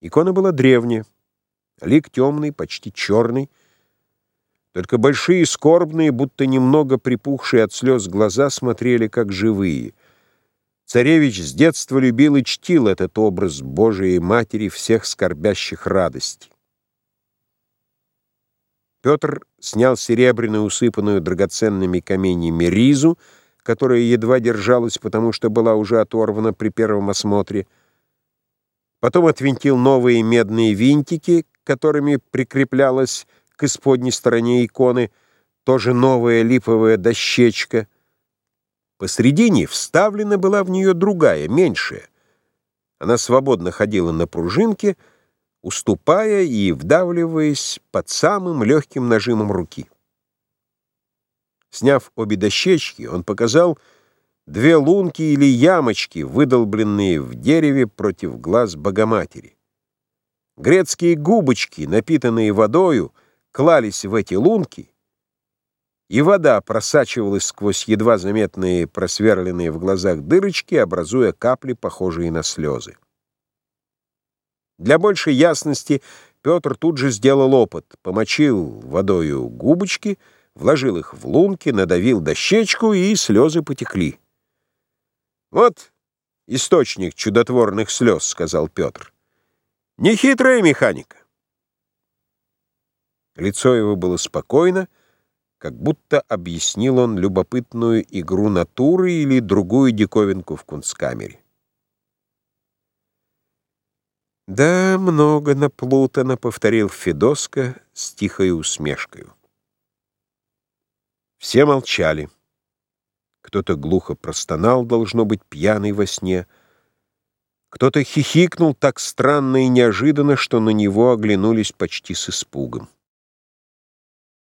Икона была древняя, лик темный, почти черный, только большие скорбные, будто немного припухшие от слез глаза смотрели как живые. Царевич с детства любил и чтил этот образ Божией Матери всех скорбящих радостей. Петр снял серебряную, усыпанную драгоценными каменьями ризу, которая едва держалась, потому что была уже оторвана при первом осмотре, Потом отвинтил новые медные винтики, которыми прикреплялась к исподней стороне иконы тоже новая липовая дощечка. Посредине вставлена была в нее другая, меньшая. Она свободно ходила на пружинке, уступая и вдавливаясь под самым легким нажимом руки. Сняв обе дощечки, он показал две лунки или ямочки, выдолбленные в дереве против глаз Богоматери. Грецкие губочки, напитанные водою, клались в эти лунки, и вода просачивалась сквозь едва заметные просверленные в глазах дырочки, образуя капли, похожие на слезы. Для большей ясности Петр тут же сделал опыт, помочил водою губочки, вложил их в лунки, надавил дощечку, и слезы потекли. «Вот источник чудотворных слез», — сказал Петр. «Нехитрая механика». Лицо его было спокойно, как будто объяснил он любопытную игру натуры или другую диковинку в кунсткамере. «Да, много наплутано», — повторил Федоска с тихой усмешкой. Все молчали. Кто-то глухо простонал, должно быть, пьяный во сне. Кто-то хихикнул так странно и неожиданно, что на него оглянулись почти с испугом.